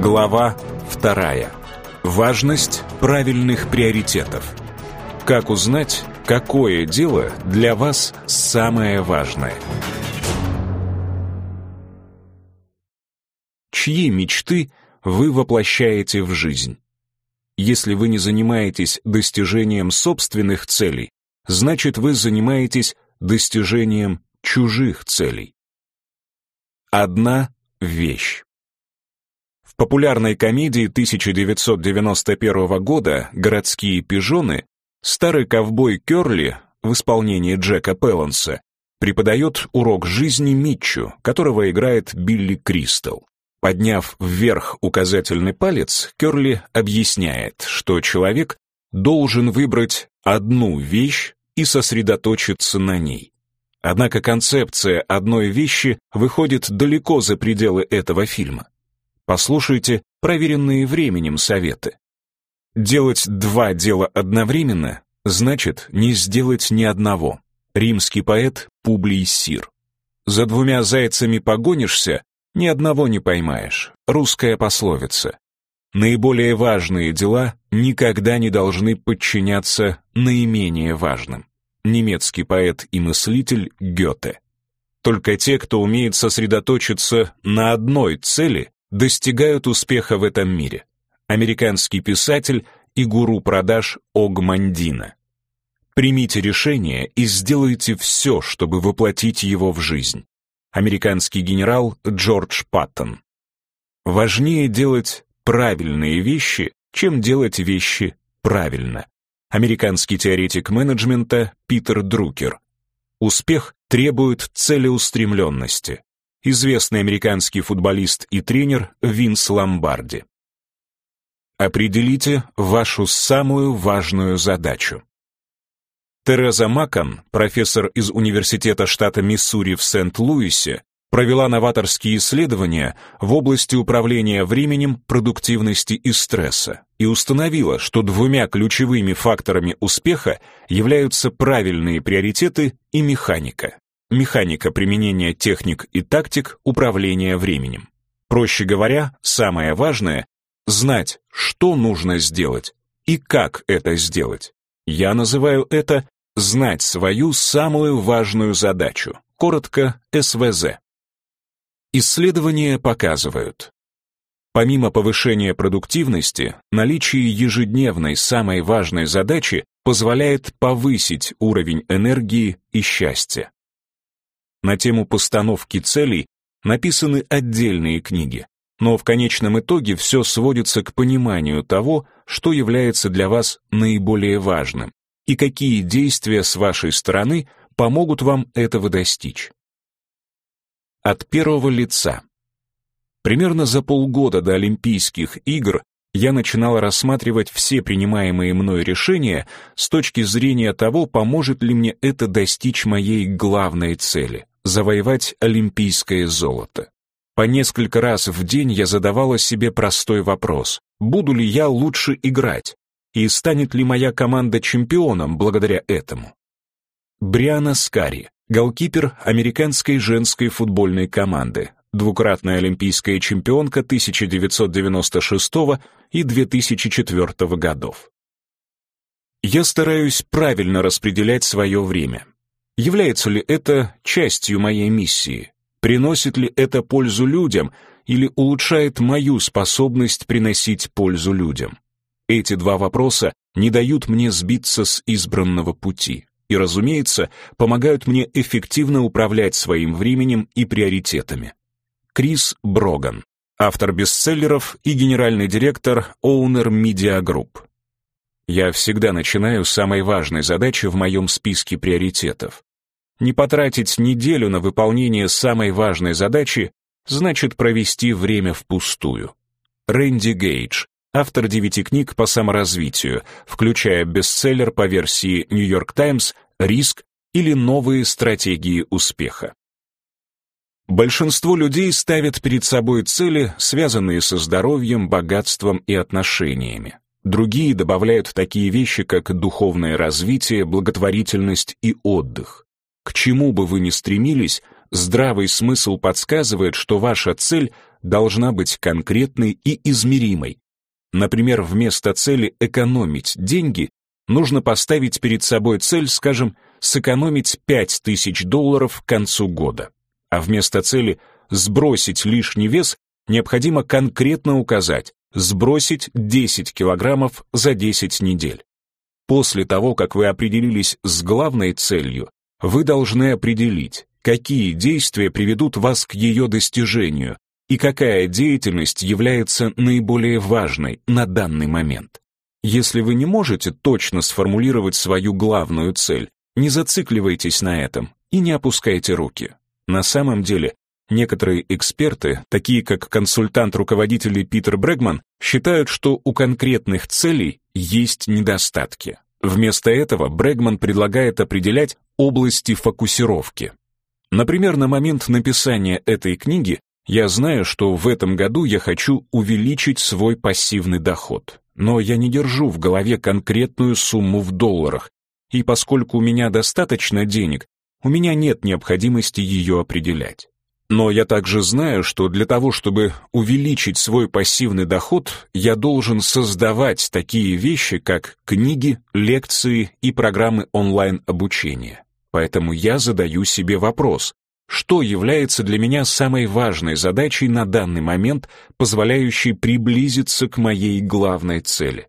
Глава вторая. Важность правильных приоритетов. Как узнать, какое дело для вас самое важное? Чьи мечты вы воплощаете в жизнь? Если вы не занимаетесь достижением собственных целей, значит вы занимаетесь достижением чужих целей. Одна вещь. В популярной комедии 1991 года «Городские пижоны» старый ковбой Кёрли в исполнении Джека Пеланса преподает урок жизни Митчу, которого играет Билли Кристал. Подняв вверх указательный палец, Кёрли объясняет, что человек должен выбрать одну вещь и сосредоточиться на ней. Однако концепция одной вещи выходит далеко за пределы этого фильма. Послушайте проверенные временем советы. Делать два дела одновременно значит не сделать ни одного. Римский поэт Публий Сир. За двумя зайцами погонишься, ни одного не поймаешь. Русская пословица. Наиболее важные дела никогда не должны подчиняться наименее важным. Немецкий поэт и мыслитель Гёте. Только те, кто умеет сосредоточиться на одной цели, достигают успеха в этом мире. Американский писатель и гуру продаж Огмандина. Примите решение и сделайте все, чтобы воплотить его в жизнь американский генерал Джордж Паттон. Важнее делать правильные вещи, чем делать вещи правильно. Американский теоретик менеджмента Питер Друкер. Успех требует целеустремленности. Известный американский футболист и тренер Винс Ломбарди. Определите вашу самую важную задачу. Тереза Макон, профессор из Университета штата Миссури в Сент-Луисе, провела новаторские исследования в области управления временем, продуктивности и стресса и установила, что двумя ключевыми факторами успеха являются правильные приоритеты и механика. Механика применения техник и тактик управления временем. Проще говоря, самое важное — знать, что нужно сделать и как это сделать. Я называю это знать свою самую важную задачу, коротко СВЗ. Исследования показывают, помимо повышения продуктивности, наличие ежедневной самой важной задачи позволяет повысить уровень энергии и счастья. На тему постановки целей написаны отдельные книги, но в конечном итоге все сводится к пониманию того, что является для вас наиболее важным, и какие действия с вашей стороны помогут вам этого достичь. От первого лица. Примерно за полгода до Олимпийских игр я начинал рассматривать все принимаемые мной решения с точки зрения того, поможет ли мне это достичь моей главной цели — завоевать олимпийское золото. По несколько раз в день я задавала себе простой вопрос, буду ли я лучше играть, и станет ли моя команда чемпионом благодаря этому. Бриана Скари, голкипер американской женской футбольной команды, двукратная олимпийская чемпионка 1996 и 2004 годов. Я стараюсь правильно распределять свое время. Является ли это частью моей миссии? Приносит ли это пользу людям или улучшает мою способность приносить пользу людям? Эти два вопроса не дают мне сбиться с избранного пути и, разумеется, помогают мне эффективно управлять своим временем и приоритетами. Крис Броган, автор бестселлеров и генеральный директор Owner Media Group. Я всегда начинаю с самой важной задачи в моем списке приоритетов. Не потратить неделю на выполнение самой важной задачи значит провести время впустую. Рэнди Гейдж, автор девяти книг по саморазвитию, включая бестселлер по версии New York Times «Риск» или «Новые стратегии успеха». Большинство людей ставят перед собой цели, связанные со здоровьем, богатством и отношениями. Другие добавляют такие вещи, как духовное развитие, благотворительность и отдых. К чему бы вы ни стремились, здравый смысл подсказывает, что ваша цель должна быть конкретной и измеримой. Например, вместо цели экономить деньги нужно поставить перед собой цель, скажем, сэкономить 5000 долларов к концу года. А вместо цели сбросить лишний вес необходимо конкретно указать сбросить 10 килограммов за 10 недель. После того, как вы определились с главной целью, вы должны определить, какие действия приведут вас к ее достижению и какая деятельность является наиболее важной на данный момент. Если вы не можете точно сформулировать свою главную цель, не зацикливайтесь на этом и не опускайте руки. На самом деле, некоторые эксперты, такие как консультант руководителей Питер Брэгман, считают, что у конкретных целей есть недостатки. Вместо этого Брэгман предлагает определять области фокусировки. Например, на момент написания этой книги я знаю, что в этом году я хочу увеличить свой пассивный доход, но я не держу в голове конкретную сумму в долларах, и поскольку у меня достаточно денег, у меня нет необходимости ее определять. Но я также знаю, что для того, чтобы увеличить свой пассивный доход, я должен создавать такие вещи, как книги, лекции и программы онлайн-обучения. Поэтому я задаю себе вопрос, что является для меня самой важной задачей на данный момент, позволяющей приблизиться к моей главной цели.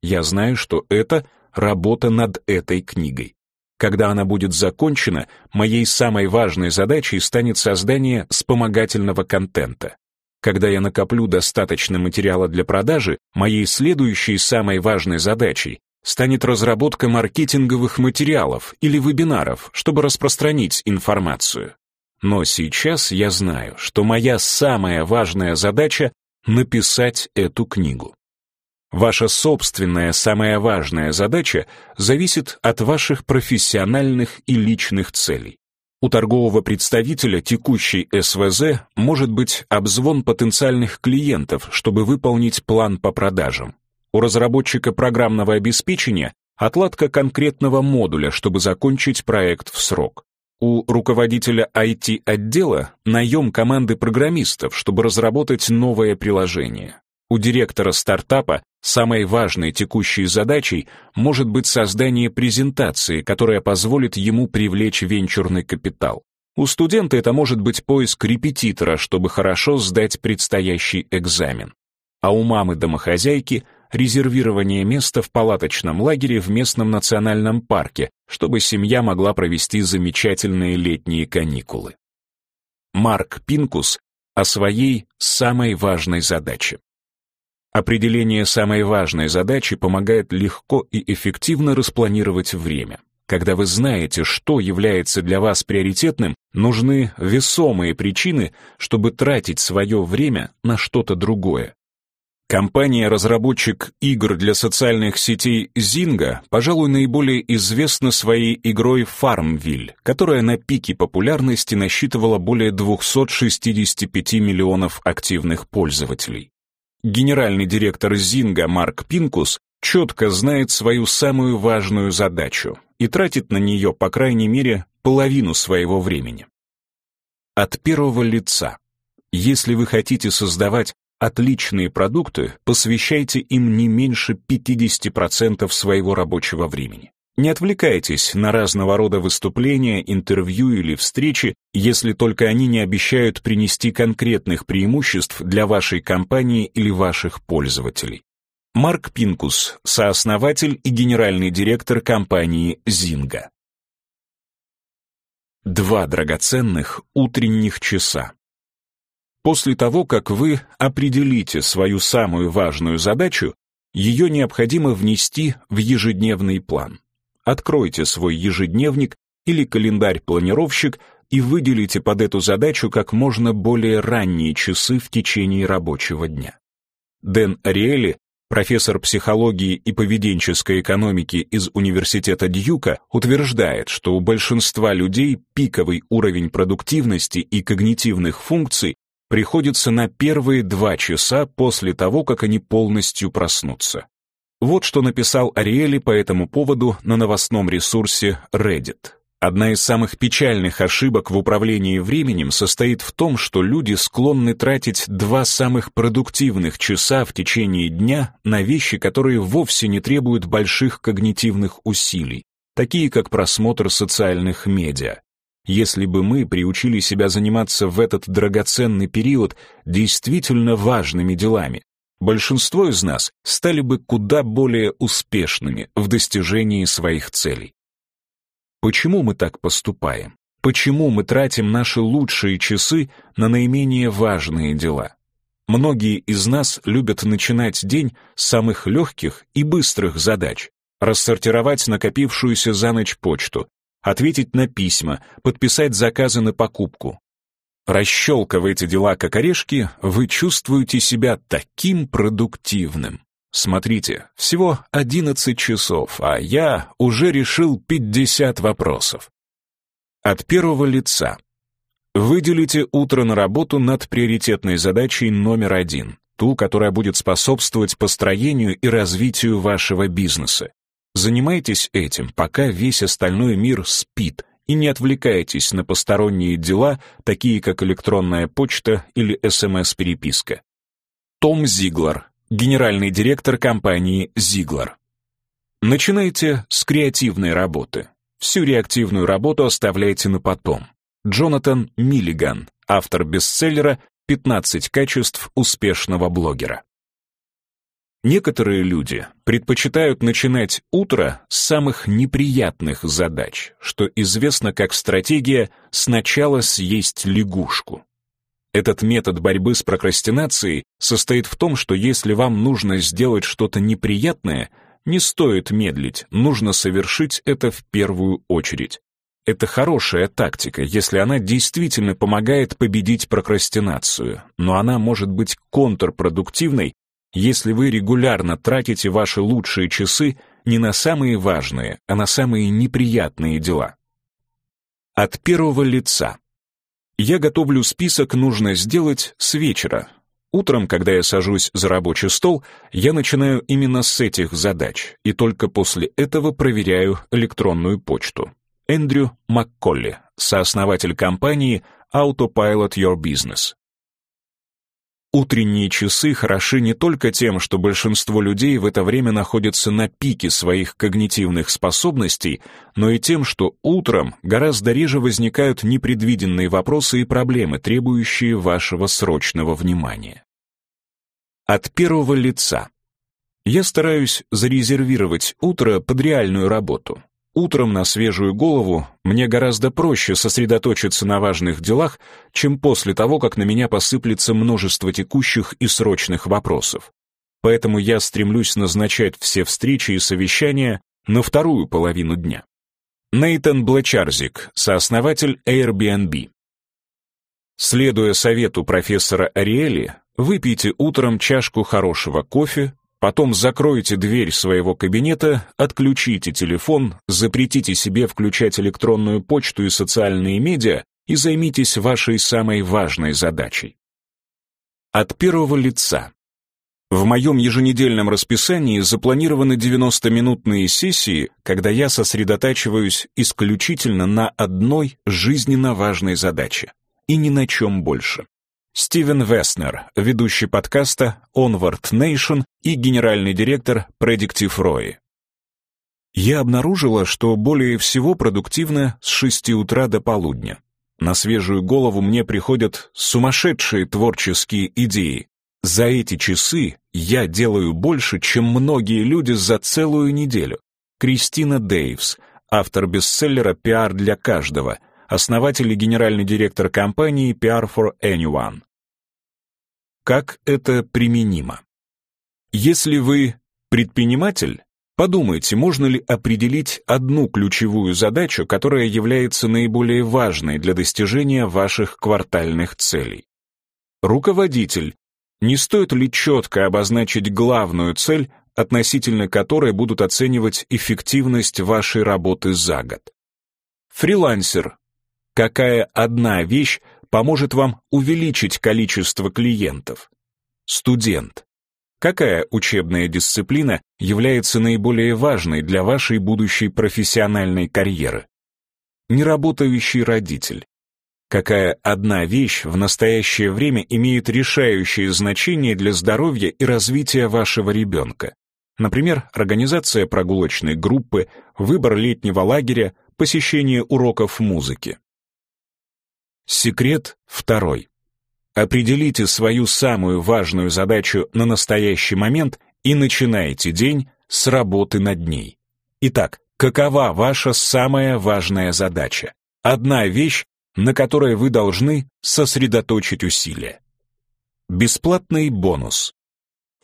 Я знаю, что это работа над этой книгой. Когда она будет закончена, моей самой важной задачей станет создание вспомогательного контента. Когда я накоплю достаточно материала для продажи, моей следующей самой важной задачей станет разработка маркетинговых материалов или вебинаров, чтобы распространить информацию. Но сейчас я знаю, что моя самая важная задача — написать эту книгу. Ваша собственная самая важная задача зависит от ваших профессиональных и личных целей. У торгового представителя текущей СВЗ может быть обзвон потенциальных клиентов, чтобы выполнить план по продажам. У разработчика программного обеспечения отладка конкретного модуля, чтобы закончить проект в срок. У руководителя IT-отдела наем команды программистов, чтобы разработать новое приложение. У директора стартапа самой важной текущей задачей может быть создание презентации, которая позволит ему привлечь венчурный капитал. У студента это может быть поиск репетитора, чтобы хорошо сдать предстоящий экзамен. А у мамы-домохозяйки резервирование места в палаточном лагере в местном национальном парке, чтобы семья могла провести замечательные летние каникулы. Марк Пинкус о своей самой важной задаче. Определение самой важной задачи помогает легко и эффективно распланировать время. Когда вы знаете, что является для вас приоритетным, нужны весомые причины, чтобы тратить свое время на что-то другое. Компания-разработчик игр для социальных сетей Zynga, пожалуй, наиболее известна своей игрой Farmville, которая на пике популярности насчитывала более 265 миллионов активных пользователей. Генеральный директор Zynga Марк Пинкус четко знает свою самую важную задачу и тратит на нее, по крайней мере, половину своего времени. От первого лица. Если вы хотите создавать отличные продукты, посвящайте им не меньше 50% своего рабочего времени. Не отвлекайтесь на разного рода выступления, интервью или встречи, если только они не обещают принести конкретных преимуществ для вашей компании или ваших пользователей. Марк Пинкус, сооснователь и генеральный директор компании Zynga. Два драгоценных утренних часа. После того, как вы определите свою самую важную задачу, ее необходимо внести в ежедневный план. Откройте свой ежедневник или календарь-планировщик и выделите под эту задачу как можно более ранние часы в течение рабочего дня. Дэн Ариэли, профессор психологии и поведенческой экономики из Университета Дьюка, утверждает, что у большинства людей пиковый уровень продуктивности и когнитивных функций приходится на первые два часа после того, как они полностью проснутся. Вот что написал Ариэли по этому поводу на новостном ресурсе Reddit. Одна из самых печальных ошибок в управлении временем состоит в том, что люди склонны тратить два самых продуктивных часа в течение дня на вещи, которые вовсе не требуют больших когнитивных усилий, такие как просмотр социальных медиа. Если бы мы приучили себя заниматься в этот драгоценный период действительно важными делами, большинство из нас стали бы куда более успешными в достижении своих целей. Почему мы так поступаем? Почему мы тратим наши лучшие часы на наименее важные дела? Многие из нас любят начинать день с самых легких и быстрых задач, рассортировать накопившуюся за ночь почту, ответить на письма, подписать заказы на покупку. Расщелкав эти дела как орешки, вы чувствуете себя таким продуктивным. Смотрите, всего 11 часов, а я уже решил 50 вопросов. От первого лица. Выделите утро на работу над приоритетной задачей номер один, ту, которая будет способствовать построению и развитию вашего бизнеса. Занимайтесь этим, пока весь остальной мир спит, и не отвлекайтесь на посторонние дела, такие как электронная почта или СМС-переписка. Том Зиглар, генеральный директор компании Ziegler. Начинайте с креативной работы. Всю реактивную работу оставляйте на потом. Джонатан Миллиган, автор бестселлера «15 качеств успешного блогера». Некоторые люди предпочитают начинать утро с самых неприятных задач, что известно как стратегия «сначала съесть лягушку». Этот метод борьбы с прокрастинацией состоит в том, что если вам нужно сделать что-то неприятное, не стоит медлить, нужно совершить это в первую очередь. Это хорошая тактика, если она действительно помогает победить прокрастинацию, но она может быть контрпродуктивной, если вы регулярно тратите ваши лучшие часы не на самые важные, а на самые неприятные дела. От первого лица. Я готовлю список «нужно сделать» с вечера. Утром, когда я сажусь за рабочий стол, я начинаю именно с этих задач, и только после этого проверяю электронную почту. Эндрю Макколли, сооснователь компании Autopilot Your Business. Утренние часы хороши не только тем, что большинство людей в это время находятся на пике своих когнитивных способностей, но и тем, что утром гораздо реже возникают непредвиденные вопросы и проблемы, требующие вашего срочного внимания. От первого лица. Я стараюсь зарезервировать утро под реальную работу. Утром на свежую голову мне гораздо проще сосредоточиться на важных делах, чем после того, как на меня посыплется множество текущих и срочных вопросов. Поэтому я стремлюсь назначать все встречи и совещания на вторую половину дня. Нейтан Блэчарзик, сооснователь Airbnb. Следуя совету профессора Ариэли, выпейте утром чашку хорошего кофе, Потом закройте дверь своего кабинета, отключите телефон, запретите себе включать электронную почту и социальные медиа и займитесь вашей самой важной задачей. От первого лица. В моем еженедельном расписании запланированы 90-минутные сессии, когда я сосредотачиваюсь исключительно на одной жизненно важной задаче и ни на чем больше. Стивен Веснер, ведущий подкаста Onward Nation и генеральный директор Predictive ROI. Я обнаружила, что более всего продуктивно с 6 утра до полудня. На свежую голову мне приходят сумасшедшие творческие идеи. За эти часы я делаю больше, чем многие люди за целую неделю. Кристина Дейвс, автор бестселлера «Пиар для каждого», основатель и генеральный директор компании PR for Anyone. Как это применимо? Если вы предприниматель, подумайте, можно ли определить одну ключевую задачу, которая является наиболее важной для достижения ваших квартальных целей. Руководитель, не стоит ли четко обозначить главную цель, относительно которой будут оценивать эффективность вашей работы за год? Фрилансер, какая одна вещь поможет вам увеличить количество клиентов? Студент. Какая учебная дисциплина является наиболее важной для вашей будущей профессиональной карьеры? неработающий родитель. Какая одна вещь в настоящее время имеет решающее значение для здоровья и развития вашего ребенка? Например, организация прогулочной группы, выбор летнего лагеря, посещение уроков музыки. Секрет второй. Определите свою самую важную задачу на настоящий момент и начинайте день с работы над ней. Итак, какова ваша самая важная задача? Одна вещь, на которой вы должны сосредоточить усилия. Бесплатный бонус.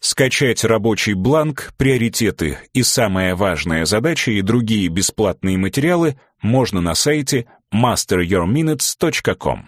Скачать рабочий бланк, приоритеты и самая важная задача и другие бесплатные материалы можно на сайте masteryourminutes.com.